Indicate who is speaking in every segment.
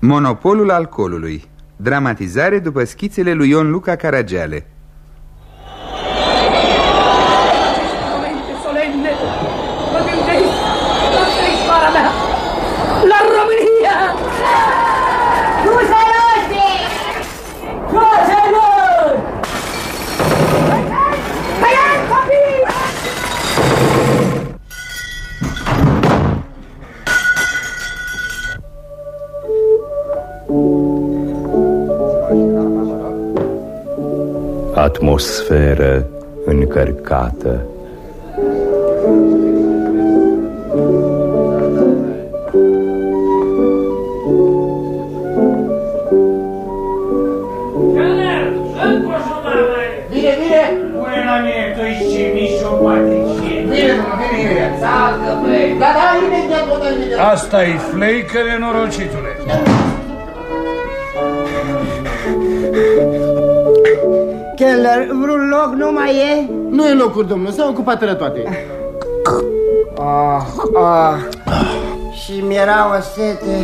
Speaker 1: Monopolul alcoolului. Dramatizare după schițele lui Ion Luca Caragiale
Speaker 2: Atmosferă încărcată.
Speaker 3: Asta e fleică nenorocitule.
Speaker 4: Keller, vreun loc nu mai e?
Speaker 5: Nu e locul, domnul, s-au ocupat toate.
Speaker 4: Ah, ah. Și mi-era o sete.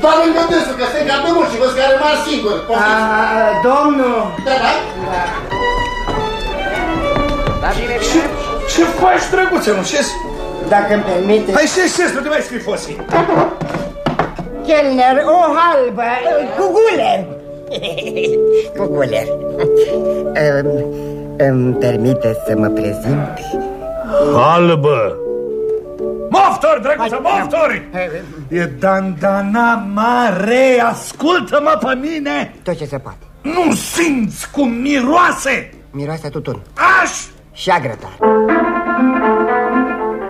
Speaker 5: Doamne, gândesc că se cap mult și vă care rămas singur.
Speaker 4: Ah, domnul!
Speaker 5: Da, da?
Speaker 3: Da, bine, bine. Ce, ce faci, drăguță, nu? Ce
Speaker 4: Dacă îmi permite...
Speaker 3: Hai ce șezi, nu te mai scrii fosi.
Speaker 4: Kellner, o halbă, cu guler. cu guler. îmi, îmi permite să mă prezint?
Speaker 3: Halbă. Moftori, drăguță, moftori! E dandana mare, ascultă-mă pe mine!
Speaker 4: Tot ce se poate.
Speaker 3: Nu simți cum miroase!
Speaker 4: Miroase tutun.
Speaker 3: Aș!
Speaker 4: Și agrătar.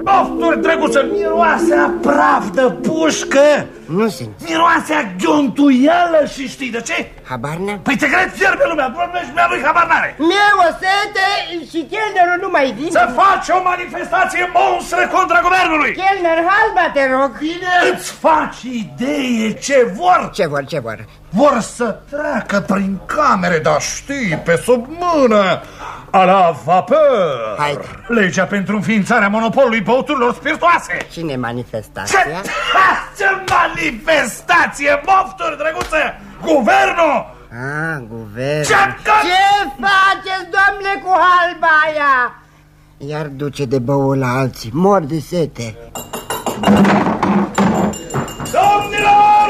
Speaker 3: Mofturi, drăguță, miroase a praf de pușcă!
Speaker 4: Nu simt.
Speaker 3: Miroase a ghiontuială și știi de ce?
Speaker 4: Habar n-am.
Speaker 3: Păi te cred fierbe lumea, doamne, și mea lui habar n-are!
Speaker 4: Mie o sete și Kellnerul nu mai vine.
Speaker 3: Să faci o manifestație monstră contra guvernului!
Speaker 4: Kellner, halba, te rog.
Speaker 3: Bine! Îți faci idee ce vor?
Speaker 4: Ce vor, ce vor?
Speaker 3: Vor să treacă prin camere, dar știi, pe sub mână, a la vapor.
Speaker 4: Haide.
Speaker 3: Legea pentru înființarea monopolului băuturilor spiritoase.
Speaker 4: Cine
Speaker 3: Ce,
Speaker 4: manifestația?
Speaker 3: ce manifestație, mofturi, drăguță! Guvernul!
Speaker 4: Ah, guvern.
Speaker 3: Ce,
Speaker 4: Ce faceți, domnule, cu halba aia? Iar duce de băul la alții, mor de sete.
Speaker 3: Domnilor!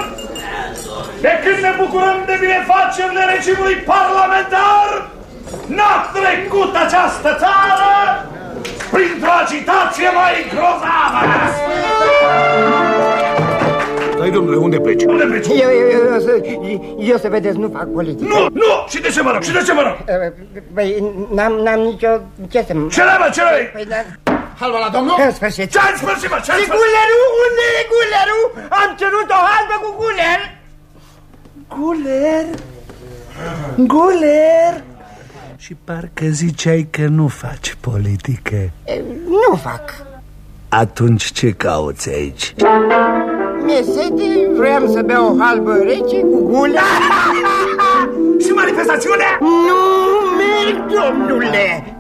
Speaker 3: De când ne bucurăm de binefacerile regimului parlamentar, n-a trecut această țară printr-o agitație mai grozavă! Stai, domnule, unde pleci? Unde pleci?
Speaker 4: Eu, eu, eu, eu, să, eu să vedeți, nu fac politică.
Speaker 3: Nu, nu! Și de ce mă rog? Și de ce mă rog?
Speaker 4: Păi, n-am, n-am nicio... Ce să...
Speaker 3: Ce le mă, ce le
Speaker 4: Păi, da...
Speaker 5: Halba la domnul?
Speaker 4: În sfârșit.
Speaker 3: Ce-ai spărțit, mă? Ce-ai
Speaker 4: Și
Speaker 3: spărțit?
Speaker 4: gulerul? Unde e gulerul? Am cerut o halbă cu guler.
Speaker 3: Guler? Guler? Și parcă ziceai că nu faci politică.
Speaker 4: E, Nu fac.
Speaker 3: Atunci ce cauți aici?
Speaker 4: Mi-e sete, vreau să beau o halbă rece cu guler.
Speaker 3: Și manifestațiunea?
Speaker 4: Nu merg, domnule!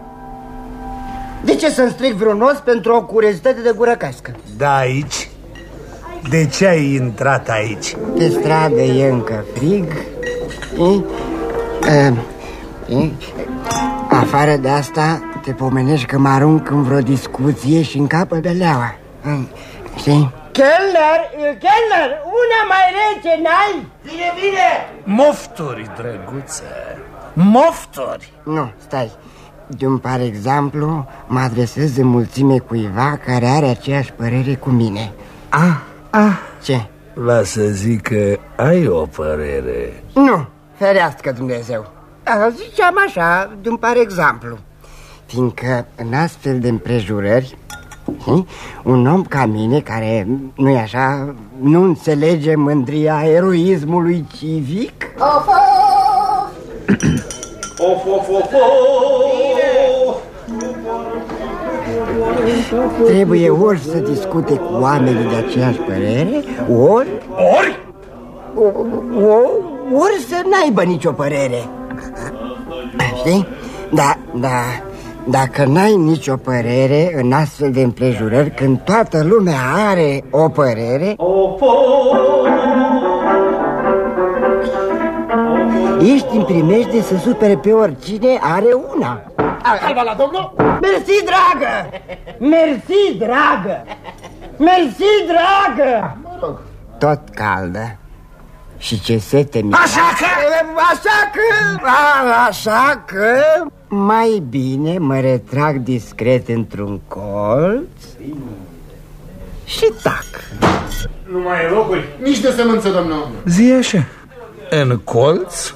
Speaker 4: De ce să-mi stric vreun os pentru o curiozitate de gură cască?
Speaker 3: Da, aici? De ce ai intrat aici?
Speaker 4: Pe stradă e încă frig e, e, e, Afară de asta te pomenești că mă arunc în vreo discuție și încapă beleaua Mm, Știi? Kellner, Kellner, una mai rece n-ai?
Speaker 5: Bine, bine!
Speaker 3: Mofturi, drăguță Mofturi.
Speaker 4: Nu, stai. De un par exemplu, mă adresez în mulțime cuiva care are aceeași părere cu mine.
Speaker 3: Ah, ah
Speaker 4: Ce?
Speaker 3: Va să zic că ai o părere.
Speaker 4: Nu, ferească Dumnezeu. A, Ziceam așa, de un par exemplu. Fiindcă în astfel de împrejurări știi, Un om ca mine, care nu e așa, nu înțelege mândria eroismului civic
Speaker 5: Of, of, of, of!
Speaker 4: Trebuie ori să discute cu oamenii de aceeași părere Ori,
Speaker 3: Ori?
Speaker 4: o, o, ori să n-aibă nicio părere Știi? Da, da, dacă n-ai nicio părere în astfel de împrejurări Când toată lumea are o părere Ești în primejde să supere pe oricine are una
Speaker 5: Halba la domnul?
Speaker 4: Mersi, dragă! Mersi, dragă! Mersi, dragă!
Speaker 5: Mă rog.
Speaker 4: Tot caldă și ce sete mi
Speaker 6: Așa că...
Speaker 4: Așa că... A, așa că... Mai bine mă retrag discret într-un colț și tac.
Speaker 7: Nu mai e locuri?
Speaker 5: Nici de sămânță, domnul.
Speaker 6: Zi așa, în colț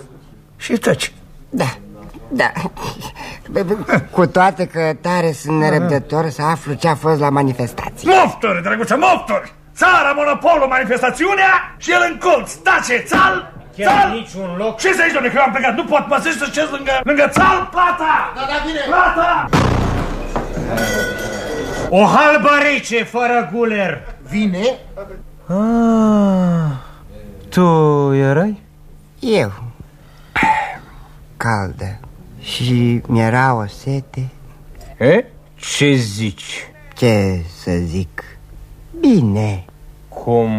Speaker 6: și taci.
Speaker 4: Da, da. Cu toate că tare sunt nerăbdător să aflu ce a fost la manifestație.
Speaker 6: Mofturi, drăguță, mofturi! Țara, monopolul, manifestațiunea și el în colț. Tace, țal,
Speaker 7: Chiar
Speaker 6: țal!
Speaker 7: niciun loc?
Speaker 6: Ce să aici, domnule, că eu am plecat? Nu pot, mă zici să șez lângă, lângă țal, plata!
Speaker 5: Da, da, bine.
Speaker 6: Plata!
Speaker 7: O halbă rece, fără guler.
Speaker 5: Vine?
Speaker 8: Ah, tu erai?
Speaker 4: Eu. Caldă. Și mi-era o sete.
Speaker 8: E? Ce zici?
Speaker 4: Ce să zic? Bine.
Speaker 8: Cum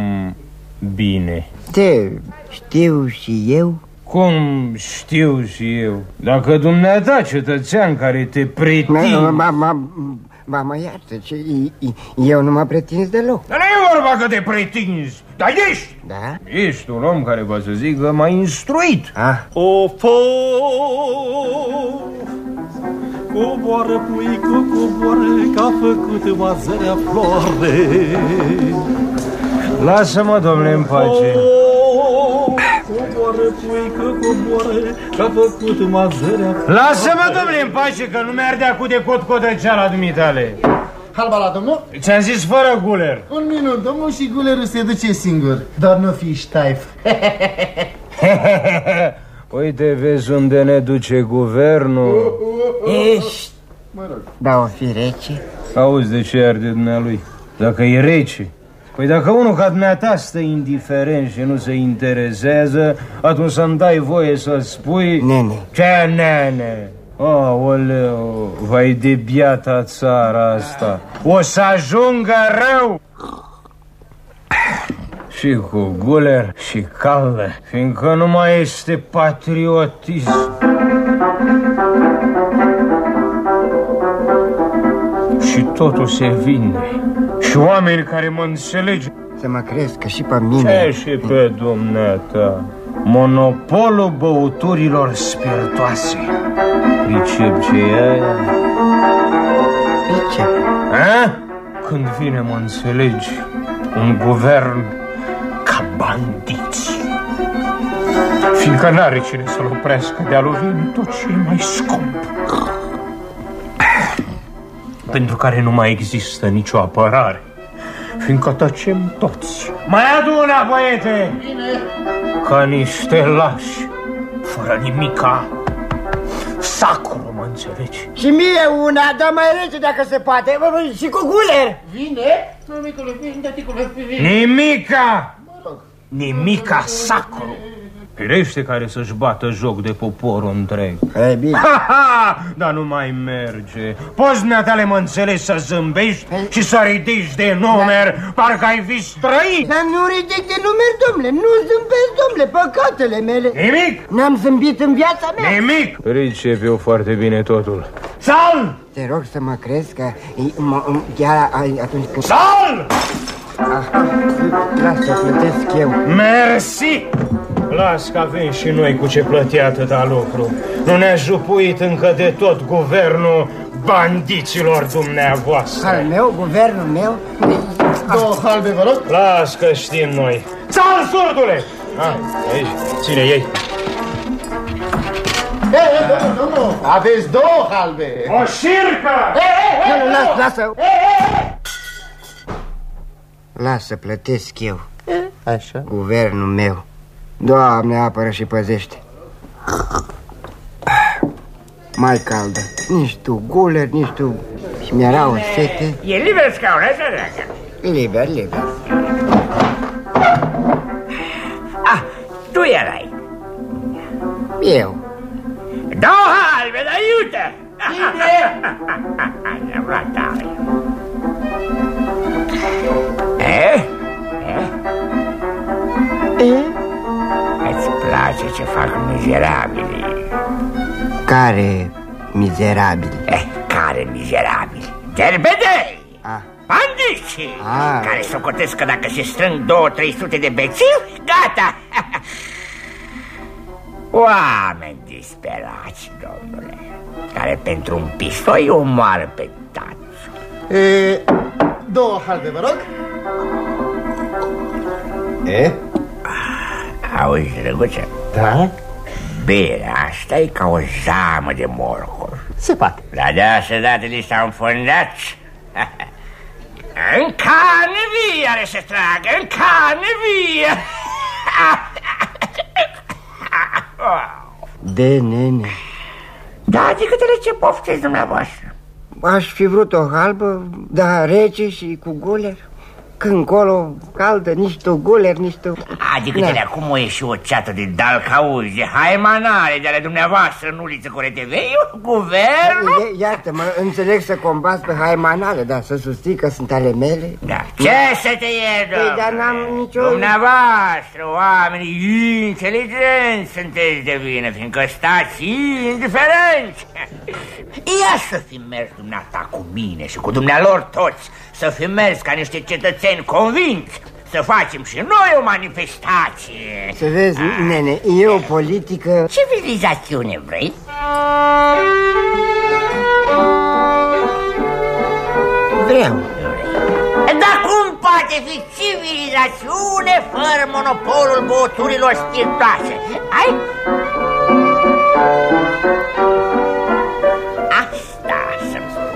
Speaker 8: bine?
Speaker 4: Te știu și eu.
Speaker 8: Cum știu și eu? Dacă dumneata, cetățean care te
Speaker 4: Mă,
Speaker 8: pretinzi...
Speaker 4: mă, mă, mă, mă iartă, ce, eu nu mă pretinzi deloc.
Speaker 8: Dar nu e vorba că te pretinzi, dar ești!
Speaker 4: Da?
Speaker 8: Ești un om care, va să zic, m-a instruit.
Speaker 4: Ah,
Speaker 3: O fo Coboară puică, coboară Că a făcut mazărea floare
Speaker 8: Lasă-mă, domnule, în pace.
Speaker 3: O, Coboară puică, coboară Că a făcut mazărea floare
Speaker 8: Lasă-mă, domnule, în pace, că nu mi-ardea cu de cot codăceala dumitale.
Speaker 5: Halba la domnul?
Speaker 8: Ți-am zis fără guler.
Speaker 5: Un minut, domnul, și gulerul se duce singur. Dar nu fi ștaif.
Speaker 8: Uite, vezi unde ne duce guvernul.
Speaker 4: ești. Da, o fi rece.
Speaker 8: Auzi de ce arde dumnealui? Dacă e rece. Păi dacă unul ca dumneata stă indiferent și nu se interesează, atunci să-mi dai voie să spui...
Speaker 4: Nene.
Speaker 8: Ce nene? Aoleu, vai de biata țara asta. O să ajungă rău! Și cu guler și caldă, fiindcă nu mai este patriotism. Și totul se vinde. Și oameni care mă înțelege.
Speaker 4: Să mă crezi că și pe mine.
Speaker 8: Ce și pe dumneata? Monopolul băuturilor spiritoase. Pricep ce e aia?
Speaker 4: De ce?
Speaker 8: A? Când vine, mă înțelegi, un guvern ca bandiți. Fiindcă n-are cine să-l oprească de a lovi în tot ce e mai scump. Pentru care nu mai există nicio apărare. Fiindcă tăcem toți. Mai aduna, băiete!
Speaker 5: Bine.
Speaker 8: Ca niște lași, fără nimica. Sacru, mă înțelegi?
Speaker 4: Și mie una, dar mai rece dacă se poate. Bă, bă, Și cu guler.
Speaker 5: Vine? Mămicule, vine, tăticule, vine.
Speaker 8: Nimica!
Speaker 5: Mă rog.
Speaker 8: Nimica sacru! Firește care să-și bată joc de poporul întreg.
Speaker 4: E bine.
Speaker 8: Ha, ha! Dar nu mai merge. Poți, dumneatale, mă înțelegi să zâmbești și să ridici de numer, parcă ai fi străin.
Speaker 4: Dar nu ridic de numeri, domnule, nu zâmbesc, domnule, păcatele mele.
Speaker 8: Nimic!
Speaker 4: N-am zâmbit în viața mea.
Speaker 8: Nimic! Pricep eu foarte bine totul. Sal!
Speaker 4: Te rog să mă crezi că e- mă- m- chiar ai- atunci când...
Speaker 8: Sal!
Speaker 4: Ah, Lasă, plătesc eu.
Speaker 8: Mersi! Las că avem și noi cu ce plăti atâta lucru. Nu ne-a jupuit încă de tot guvernul bandiților dumneavoastră.
Speaker 4: Al meu, guvernul meu...
Speaker 5: Două halbe, vă rog.
Speaker 8: Las că știm noi. Sal, surdule! Ah, aici, ține ei.
Speaker 5: Ei, ei, domnul, domnul, aveți două halbe.
Speaker 8: O șircă!
Speaker 4: Nu, nu, las, lasă. Lasă, plătesc eu.
Speaker 5: Așa.
Speaker 4: Guvernul meu. Doamne, apără și păzește. Mai caldă. Nici tu guler, nici tu... Și mi-era o sete.
Speaker 7: E liber scaun, așa, dragă?
Speaker 4: Liber, liber.
Speaker 7: Ah, tu erai.
Speaker 4: Eu.
Speaker 7: Două halbe, dar iute! Ne-am luat tare. Place
Speaker 9: face ce fac mizerabili.
Speaker 4: Care mizerabil.
Speaker 9: Eh, care mizerabili? Derbedei!
Speaker 4: Ah.
Speaker 9: Bandici!
Speaker 4: Ah.
Speaker 9: Care socotesc că dacă se strâng două, trei sute de bețivi, gata! Oameni disperați, domnule, care pentru un pistoi omoară pe tată.
Speaker 5: E, două halbe, vă rog.
Speaker 10: E?
Speaker 9: Auzi, drăguță,
Speaker 10: Da?
Speaker 9: berea asta e ca o zamă de morcov.
Speaker 10: Se poate.
Speaker 9: La de asta dată li s-au înfundat. În carne vie are să tragă, în carne vie.
Speaker 4: De nene.
Speaker 9: Da, adică de ce pofteți dumneavoastră?
Speaker 4: Aș fi vrut o halbă, dar rece și cu guler. Când colo caldă, nici tu guler, nici tu...
Speaker 9: Adică
Speaker 4: Da.
Speaker 9: de acum o ieși o ceată de dalcauzi, de haimanare de ale dumneavoastră în uliță cu reteveiu, guvernul?
Speaker 4: I- Iartă-mă, înțeleg să combați pe haimanale, dar să susții că sunt ale mele.
Speaker 9: Da. Ce să te iert,
Speaker 4: Păi, dar
Speaker 9: domnule?
Speaker 4: n-am nicio-
Speaker 9: Dumneavoastră, oamenii inteligenți sunteți de vină, fiindcă stați indiferenți. Ia să fi mers dumneata cu mine și cu dumnealor toți, să fi mers ca niște cetățeni convinți, să facem și noi o manifestație.
Speaker 4: Să vezi, nene, e o politică...
Speaker 9: Civilizațiune vrei?
Speaker 4: Vreau.
Speaker 9: Dar cum poate fi civilizațiune fără monopolul băuturilor spiritoase? Ai? Asta să-mi spui.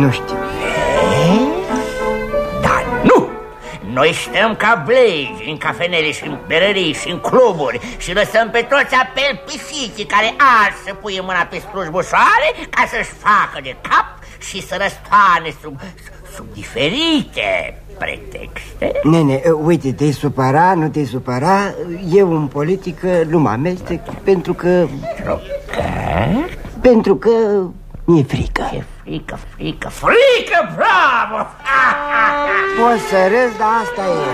Speaker 4: Nu știu.
Speaker 9: Noi stăm ca blegi în cafenele și în berării și în cluburi și lăsăm pe toți apel pisiții care ar să puie mâna pe slujbușoare ca să-și facă de cap și să răstoane sub, sub diferite pretexte.
Speaker 4: Nene, uite, te-ai supăra, nu te-ai supăra Eu în politică nu mă amestec Pentru că...
Speaker 9: Că?
Speaker 4: Pentru că mi-e frică
Speaker 9: Ce frică, frică, frică, bravo!
Speaker 4: Poți să râzi, dar asta e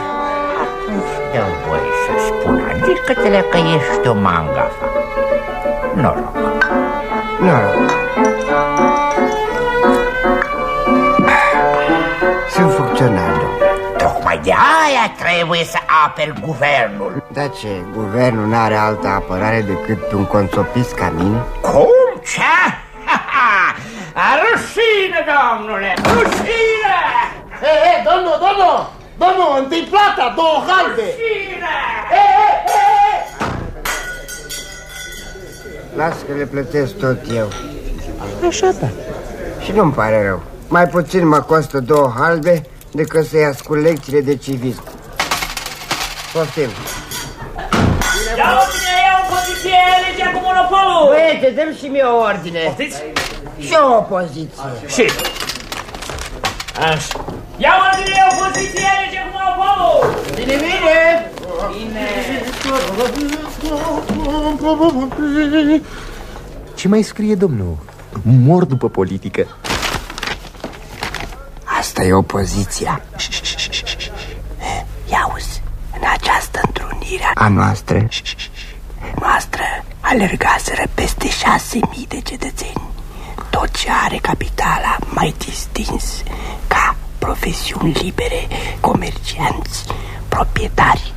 Speaker 9: Atunci dă voie să spun adică-te că ești o mangafa. Noroc.
Speaker 4: Noroc Sunt funcționar, domnule
Speaker 9: Tocmai de aia trebuie să aperi guvernul.
Speaker 4: Dar ce, guvernul n-are altă apărare decât un consopist ca mine?
Speaker 9: Cum? Ce? Domnule! Rușine!
Speaker 5: E, e, domnul, domnul! Domnul, întâi plata, două halbe!
Speaker 9: Rușine!
Speaker 4: Las că le plătesc tot eu Așa da Și nu-mi pare rău Mai puțin mă costă două halbe Decât să-i ascult lecțiile de civism Poftim
Speaker 11: Ia ordine, ia o poziție, legea cu monopolul!
Speaker 4: Băiete, dăm și mie o ordine
Speaker 11: Poftiți?
Speaker 4: Și o opoziție
Speaker 11: Și? Așa. Ia ordine, ia o poziție, legea cu monopolul!
Speaker 4: Bine, bine
Speaker 12: Ce mai scrie domnul? Mor după politică
Speaker 4: Asta e opoziția Ia uzi, în această întrunire a noastră Noastră alergaseră peste șase mii de cetățeni Tot ce are capitala mai distins Ca profesiuni libere, comercianți, proprietari.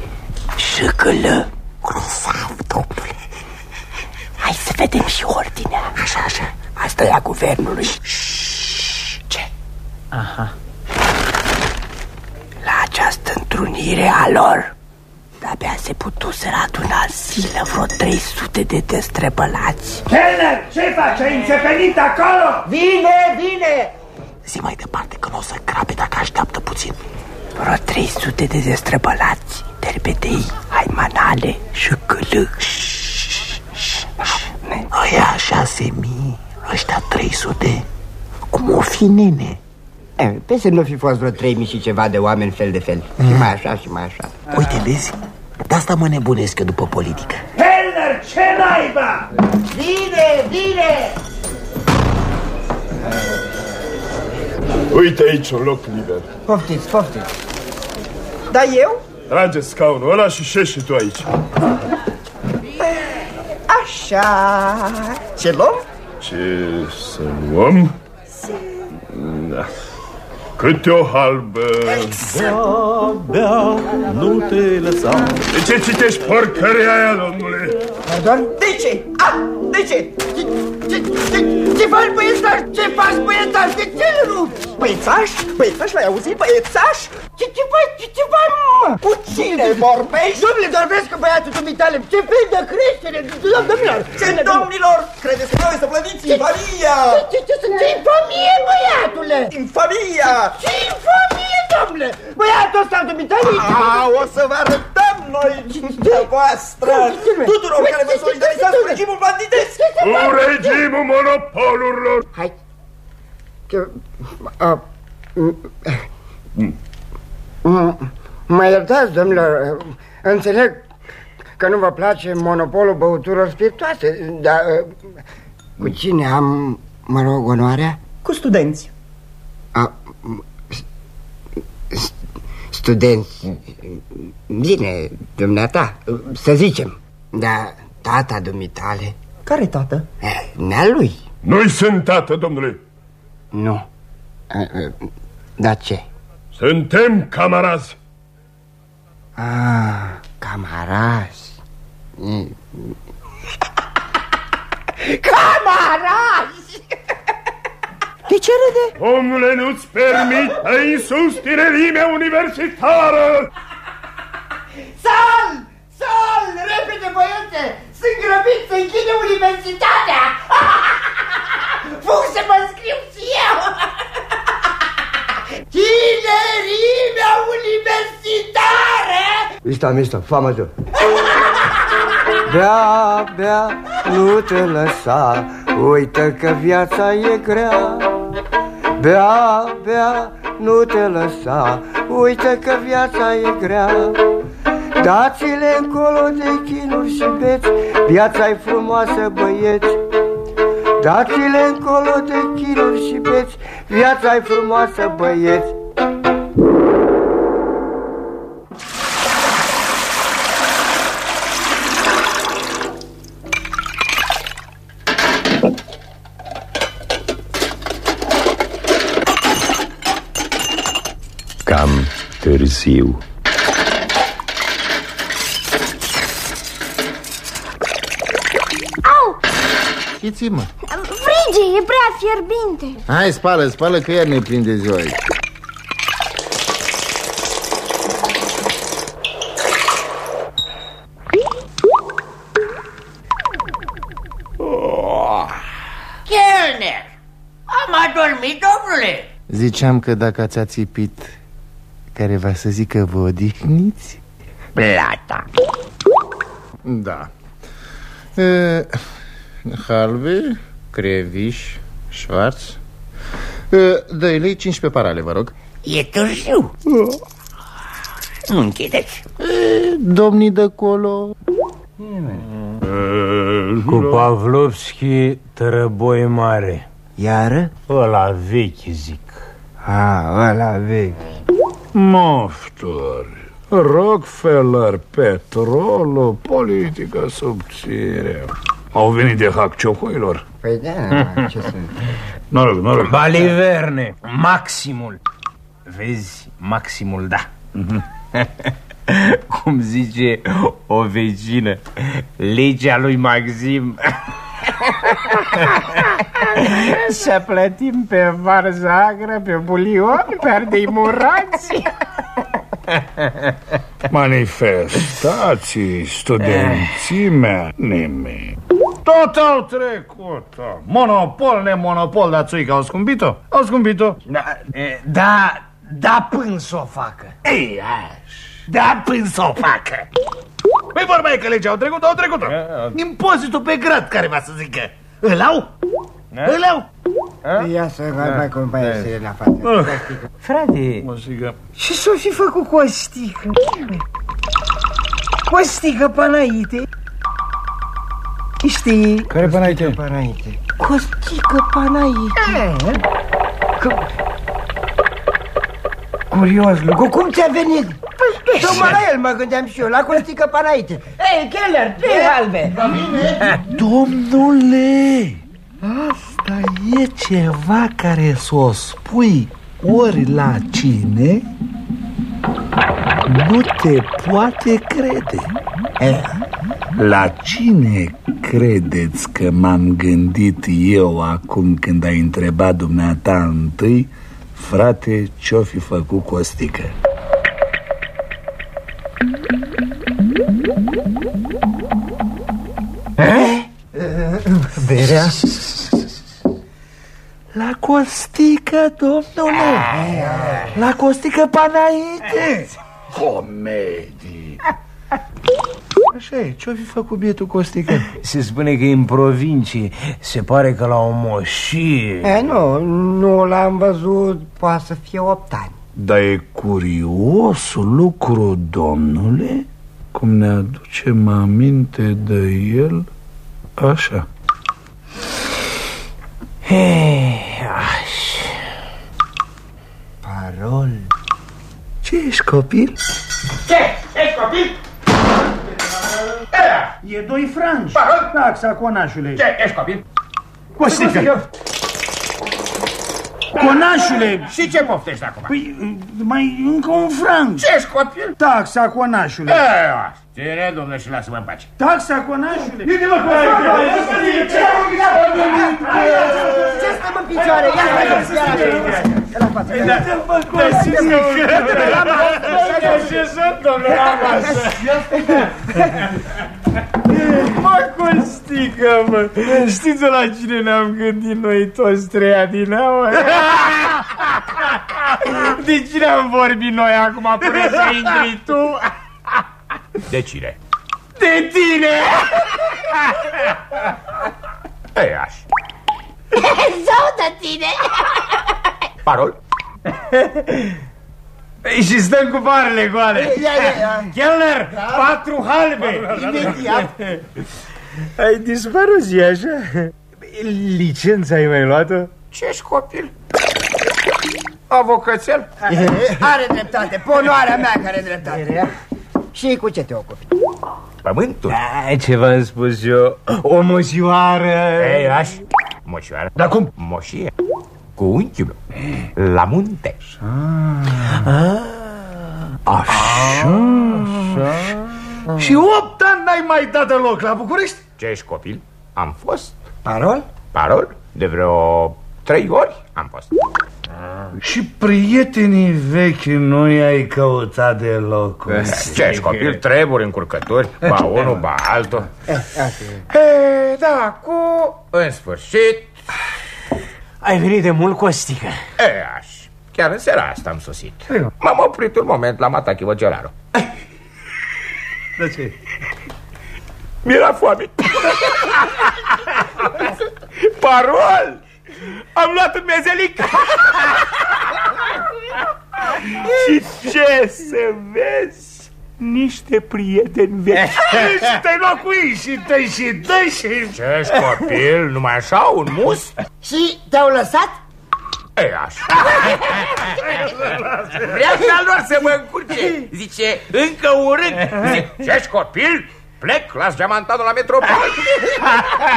Speaker 4: Șăcălă Grozav, domnule. Hai să vedem și ordinea. Așa, așa. Asta e a guvernului. Ce? La această întrunire a lor De-abia se putuseră aduna zilă vreo 300 de destrăbălați.
Speaker 9: Kelner, ce faci? Ai înțepenit acolo?
Speaker 4: Vine, vine!
Speaker 12: Zi mai departe că nu o să crape dacă așteaptă puțin
Speaker 4: Vreo 300 de destrăbălați Derbedei, haimanale și câlâ
Speaker 12: Aia șase mii, ăștia 300 Cum o fi nene?
Speaker 4: Pe să nu fi fost vreo 3000 și ceva de oameni fel de fel Și mai așa și mai așa
Speaker 12: Uite, vezi? De asta mă nebunesc eu după politică
Speaker 9: Kelner, ce naiba?
Speaker 4: Vine, vine!
Speaker 10: Uite aici un loc liber.
Speaker 4: Poftiți, poftiți Dar eu?
Speaker 10: Trage scaunul ăla și șeși și tu aici.
Speaker 5: Așa. Ce luăm?
Speaker 10: Ce să luăm? Da. Câte o halbă.
Speaker 3: Bea, bea, nu te lăsa.
Speaker 10: De ce citești porcăria aia, domnule?
Speaker 5: Pardon? De ce? A, de ce? Ce, ce, ce, ce faci, băiețaș? Ce faci, băiețaș? De ce nu? Băiețaș? Băiețaș, l-ai auzit, băiețaș? Ce, ce faci? Ce, ce faci, mă? Cu cine vorbești? Domnule, vorbesc cu băiatul dumitale. Ce fel de creștere? Domnilor,
Speaker 13: Ce, domnilor? Credeți că trebuie să plătiți infamia?
Speaker 5: Ce, ce, ce, ce infamie, băiatule?
Speaker 13: Infamia!
Speaker 5: Ce infamie, domnule? Băiatul ăsta dumitale...
Speaker 13: A, o să vă arătăm noi dumneavoastră tuturor care vă solidarizați cu regimul banditesc!
Speaker 10: Cu regimul monopolurilor!
Speaker 4: Hai. Că, a, m- m- mă iertați, domnilor, înțeleg că nu vă place monopolul băuturilor spiritoase, dar a, cu cine am, mă rog, onoarea?
Speaker 5: Cu studenți.
Speaker 4: A, s- s- studenți. Bine, dumneata, să zicem. Dar tata dumitale,
Speaker 5: Care tată?
Speaker 4: eh, nea lui.
Speaker 10: Nu-i sunt tată, domnule.
Speaker 4: Nu. Eh, eh, Dar ce?
Speaker 10: Suntem camarazi.
Speaker 4: Ah, camarazi. Mm,
Speaker 5: Camarazi! De ce râde?
Speaker 10: Domnule, nu-ți permită insustinerimea universitară!
Speaker 5: Sal! Sal! Repede, băiete! Sunt grăbit să închide universitatea! Fug să mă scriu și eu! Tinerimea universitară!
Speaker 14: Mister, mister, fahr mal so. Bea, bea, nu te lăsa, uită că viața e grea. Bea, bea, nu te lăsa, uită că viața e grea. Dați-le încolo de chinuri și beți, viața e frumoasă, băieți. Dați-le încolo de chinuri și beți, viața e frumoasă, băieți.
Speaker 15: Cam târziu.
Speaker 16: Au!
Speaker 17: Ce ți mă?
Speaker 16: Frige, e prea fierbinte
Speaker 17: Hai, spală, spală că iar ne prinde ziua aici.
Speaker 7: Chelner! Am adormit, domnule!
Speaker 17: Ziceam că dacă ați ațipit care va să zică vă odihniți?
Speaker 7: Plata.
Speaker 17: Da. E, halve, creviș, șvarț. E, Dă-i lei 15 parale, vă rog.
Speaker 7: E târziu. Nu închideți.
Speaker 17: E, Domnii de colo...
Speaker 8: Cu Pavlovski, tărăboi mare
Speaker 4: Iară?
Speaker 8: Ăla vechi, zic
Speaker 4: A, ăla vechi
Speaker 6: Mofturi, Rockefeller, petrolul, politică subțire. Au venit de hack ciocoilor.
Speaker 4: Păi da, ce să...
Speaker 6: Noroc, noroc.
Speaker 8: Baliverne, maximul Vezi, maximul, da Cum zice o vecină Legea lui Maxim Să plătim pe varză agră, pe bulion, pe ardei murați
Speaker 6: Manifestații, studenții mea, nimic. Tot au trecut. Monopol, nemonopol, dar țuică au scumpit-o? Au scumpit-o.
Speaker 8: Da, e, da, da până să o facă
Speaker 6: Ei, aș. Da, până să o facă. Păi vorba e că legea au trecut, au trecut Impozitul pe grad, care va să zică. Îl au? Îl au?
Speaker 4: Ia să mai mai cum mai este la față
Speaker 8: Frate,
Speaker 6: Muzică.
Speaker 8: ce s-o fi făcut cu o stică? Cu o stică pe înainte Știi?
Speaker 6: Care până aici?
Speaker 4: Pe înainte
Speaker 8: Cu o stică pe înainte
Speaker 4: Curios lucru, cum ți-a venit?
Speaker 8: Păi tu
Speaker 4: Tocmai la el mă gândeam și eu, la Costică Panaite.
Speaker 5: Ei, Keller, trei halbe!
Speaker 6: Domnule, asta e ceva care să o spui ori la cine nu te poate crede. La cine credeți că m-am gândit eu acum când ai întrebat dumneata întâi, frate, ce-o fi făcut Costică?
Speaker 4: Berea?
Speaker 6: La Costică, domnule! La Costică Panaite! Comedii! Așa e, ce-o fi făcut bietul Costică?
Speaker 8: Se spune că e în provincie Se pare că l-au moșit
Speaker 4: E, nu, nu l-am văzut, poate să fie opt ani.
Speaker 6: Dar e curios lucru, domnule, cum ne aducem aminte de el așa.
Speaker 8: Hei, aș.
Speaker 4: Parol.
Speaker 6: Ce ești copil?
Speaker 7: Ce? Ești copil?
Speaker 6: E doi franci. Taxa, conașule.
Speaker 7: Ce? Ești copil?
Speaker 6: Costică. Conașule!
Speaker 7: Și ce poftești acum?
Speaker 6: Păi, mai încă un franc.
Speaker 7: Ce ești copil?
Speaker 6: Taxa, conașule.
Speaker 7: E, Ține, domnule, și lasă-mă în pace.
Speaker 6: Taxa, conașule.
Speaker 4: Ce stăm în picioare? Ia să ia la față. ia la față.
Speaker 8: Mă, Costică, mă Știți la cine ne-am gândit noi toți trei adinaua? De cine am vorbit noi acum până să intri tu?
Speaker 7: De cine?
Speaker 8: De tine!
Speaker 7: Ei, aș.
Speaker 16: Sau de tine?
Speaker 7: Parol?
Speaker 8: Și stăm cu barele goale
Speaker 4: Ia, ia, ia.
Speaker 8: Kellner, patru halbe
Speaker 4: Imediat.
Speaker 8: Ai dispărut zi așa? Licența ai mai luat-o?
Speaker 7: Ce ești copil? Avocățel?
Speaker 4: Are dreptate, ponoarea mea care are dreptate. Și cu ce te ocupi?
Speaker 7: Pământul?
Speaker 8: Da, ce v-am spus eu? O moșioară
Speaker 7: Ei, aș. Moșioară? Dar cum? Moșie. Cu unchiul meu. La munte.
Speaker 6: Așa, Și opt ani n-ai mai dat deloc la București?
Speaker 7: Ce ești copil? Am fost.
Speaker 4: Parol?
Speaker 7: Parol? De vreo trei ori am fost.
Speaker 6: Și prietenii vechi nu i-ai căutat deloc.
Speaker 7: Ce ești copil? Treburi, încurcături, ba unul, ba altul.
Speaker 4: Eh,
Speaker 7: E, da, cu... În sfârșit,
Speaker 8: Ai venit de mult, Costică
Speaker 7: e, aș. Chiar în seara asta am sosit. M-am oprit un moment la Matachi Văgelaru.
Speaker 6: De ce?
Speaker 7: Mi-era foame. Parol! Am luat un mezelic. Și ce să vezi? Niște prieteni vechi.
Speaker 6: Și te-ai luat cu ei și dă și dă și...
Speaker 7: Ce ești copil? Numai așa, un mus?
Speaker 4: Și te-au lăsat?
Speaker 7: E, așa. Vrea ca lor să mă încurce. Zice, încă un rând. Zice, ce ești copil? Plec, las geamantanul la metropol.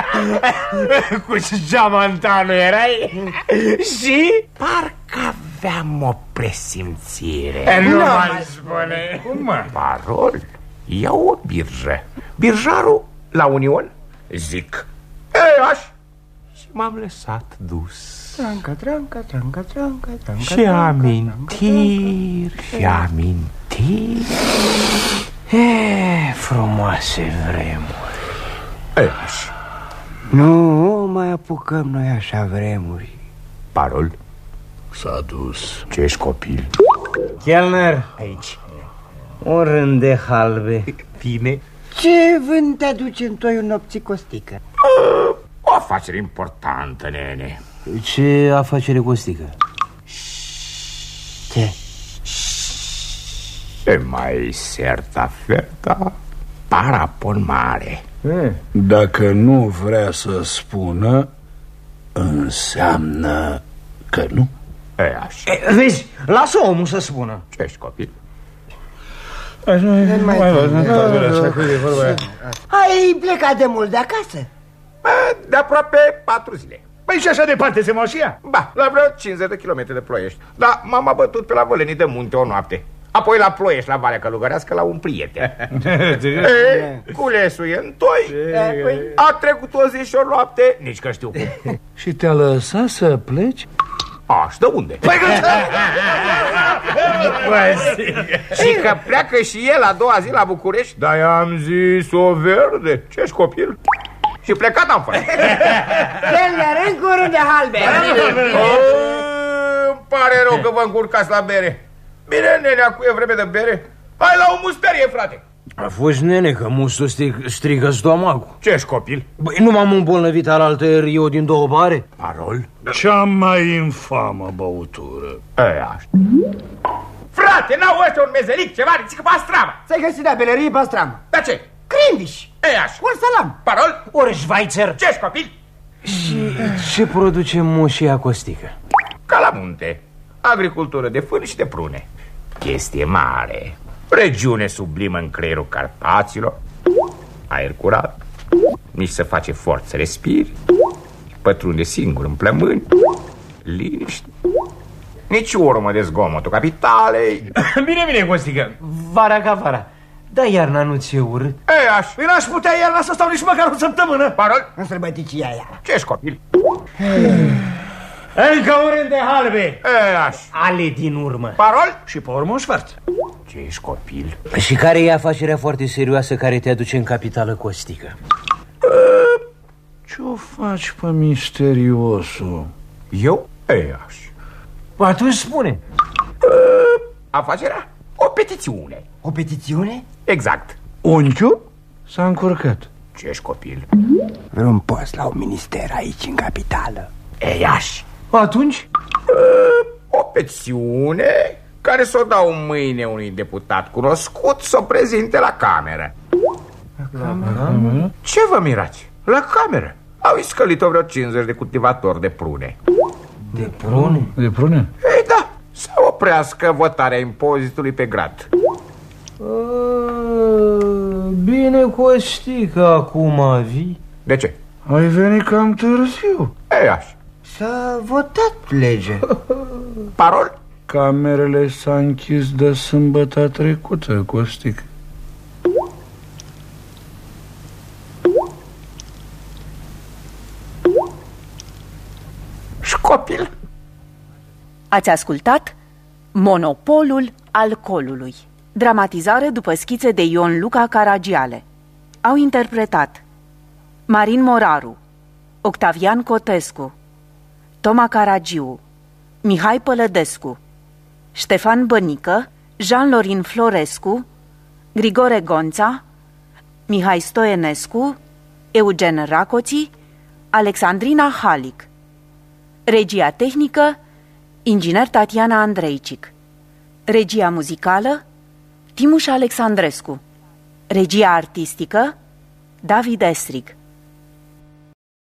Speaker 8: Cu geamantanul erai? Și?
Speaker 7: Parcă aveam o presimțire.
Speaker 8: E, nu mai spune
Speaker 7: Cum mă? Parol, iau o birjă. Birjarul la Union, zic. E, aș. Și m-am lăsat dus.
Speaker 4: Tranca, tranca, tranca, tranca, tranca.
Speaker 7: Și amintiri, și amintiri.
Speaker 8: E, frumoase vremuri
Speaker 7: E, aș.
Speaker 4: Nu mai apucăm noi așa vremuri.
Speaker 7: Parol,
Speaker 6: S-a dus.
Speaker 7: ce ești copil?
Speaker 8: Kellner Aici Un rând de halbe
Speaker 7: Tine?
Speaker 4: Ce vânt te aduce în toiul nopții costică?
Speaker 7: O afacere importantă, nene.
Speaker 8: Ce afacere Costică?
Speaker 4: Ce?
Speaker 7: E mai serta ferta parapon mare.
Speaker 6: Dacă nu vrea să spună, înseamnă că nu.
Speaker 7: E, aș.
Speaker 8: E, vezi, lasă omul să spună
Speaker 7: Ce ești copil?
Speaker 4: Ai plecat de mult de acasă?
Speaker 7: De aproape patru zile.
Speaker 6: Păi și așa departe se moșia?
Speaker 7: Ba, la vreo 50 de kilometri de ploiești. Da, m-am abătut pe la Vălenii de munte o noapte. Apoi la ploiești, la Valea Călugărească, la un prieten. e, culesul e în toi. A trecut o zi și o noapte, nici că știu cum.
Speaker 6: Și te-a lăsat să pleci?
Speaker 7: A, și de unde? Păi și că pleacă și el a doua zi la București? Da, i-am zis o verde. Ce-și copil? Și plecat am fost
Speaker 4: Chelner, în curând de halbe.
Speaker 7: Îmi pare rău că vă încurcați la bere. Bine, nenea, cu e vreme de bere. Hai la o musterie, frate
Speaker 8: A fost nene că mustul strig, strigă stomacul
Speaker 7: Ce-și copil?
Speaker 8: Băi, nu m-am îmbolnăvit al altă eu din două bare?
Speaker 7: Parol?
Speaker 6: Cea mai infamă băutură
Speaker 7: Aia Frate, n-au ăștia un mezelic, ceva, zic pastrama
Speaker 4: Ți-ai găsit la belerie pastram
Speaker 7: Da ce?
Speaker 4: Crindiș
Speaker 7: Aia
Speaker 4: Un salam
Speaker 7: Parol?
Speaker 8: Ori Schweizer
Speaker 7: Ce-și copil?
Speaker 8: Și ce produce moșia costică?
Speaker 7: Ca la munte Agricultură de fân și de prune Chestie mare Regiune sublimă în creierul Carpaților. Aer curat. Nici să face forță să respiri. Pătrunde singur în plămâni. Liniște. Nici urmă de zgomotul capitalei.
Speaker 8: Bine, bine, Costică, vara ca vara. Da iarna nu ți-e urât?
Speaker 7: Ei, aș
Speaker 6: Păi n-aș putea iarna să stau nici măcar o săptămână.
Speaker 7: Parol?
Speaker 4: În sărbăticia aia?
Speaker 7: Ce-și copil?
Speaker 8: Încă un rând de halbe.
Speaker 7: Ei, aș.
Speaker 8: Ale din urmă.
Speaker 7: Parol?
Speaker 6: Și pe urmă un sfert
Speaker 7: Ce-și copil?
Speaker 8: Și care e afacerea foarte serioasă care te aduce în capitală costică?
Speaker 6: Ce-o faci pe misteriosul?
Speaker 7: Eu? Ei, aș
Speaker 8: Atunci spune
Speaker 7: Afacerea? O petițiune
Speaker 4: O petițiune?
Speaker 7: Exact
Speaker 6: Unchiul s-a încurcat
Speaker 7: Ce-și copil?
Speaker 4: Vreun post la un minister aici în capitală
Speaker 7: Ei, aș
Speaker 8: Atunci?
Speaker 7: O petițiune care să o dau mâine unui deputat cunoscut să o prezinte la cameră. Ce vă mirați? La cameră. Au iscălit-o vreo 50 de cultivatori de prune.
Speaker 8: De prune?
Speaker 6: De prune?
Speaker 7: Ei da, să oprească votarea impozitului pe grad.
Speaker 8: Bine, Costică, acum vii
Speaker 7: De ce?
Speaker 6: Ai venit cam târziu
Speaker 7: Ei, aș.
Speaker 4: S-a votat lege
Speaker 7: Parol?
Speaker 6: Camerele s-a închis de sâmbătă trecută, Costic.
Speaker 7: Și copil?
Speaker 15: Ați ascultat Monopolul alcoolului. Dramatizare după schițe de Ion Luca Caragiale. Au interpretat Marin Moraru Octavian Cotescu Toma Caragiu Mihai Pălădescu Ștefan Bănică Jean-Lorin Florescu Grigore Gonța Mihai Stoenescu Eugen Racoții Alexandrina Halic. Regia tehnică Inginer Tatiana Andreicic Regia muzicală Timuș Alexandrescu. Regia artistică David Estrig